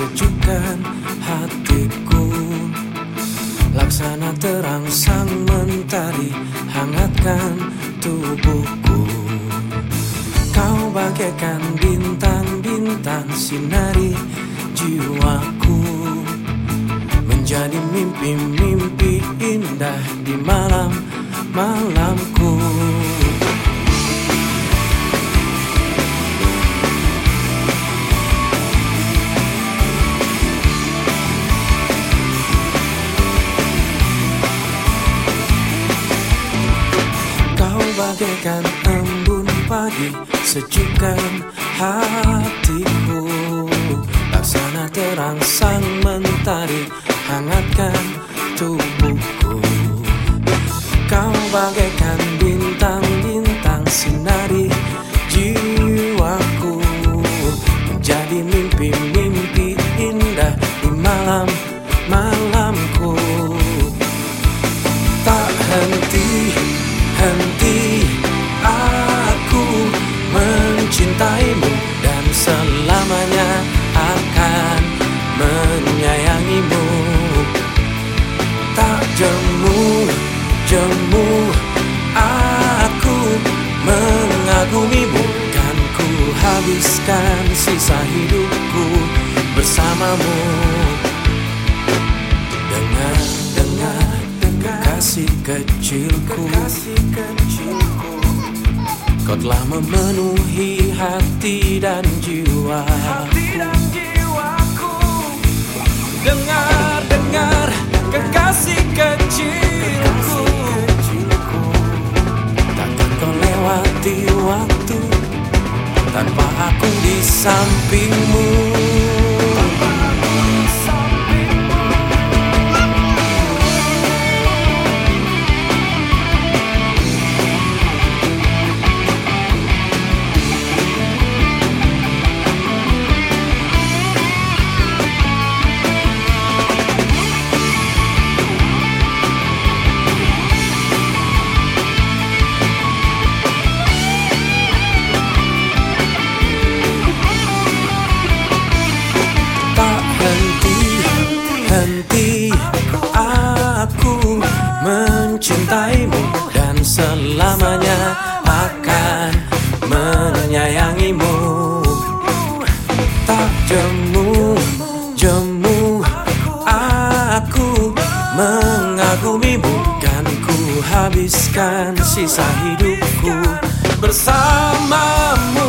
sejukkan hatiku. Laksana terang sang mentari Hangatkan tubuhku. Kau bagaikan bintang-bintang Sinari jiwaku. Menjadi mimpi-mimpi indah Di malam-malamku bagaikan embun pagi Sejukkan hatiku. Laksana terang sang mentari Hangatkan tubuhku. Kau bagaikan selamanya akan menyayangimu. Tak jemu jemu aku mengagumimu. Kan ku habiskan sisa hidupku bersamamu. Kasih kecilku Kau telah memenuhi hati dan jiwa. Dengar, dengar kekasih kecilku. Takkan kau lewati waktu Tanpa aku di sampingmu Mengagumi bukan ku habiskan sisa hidupku bersamamu.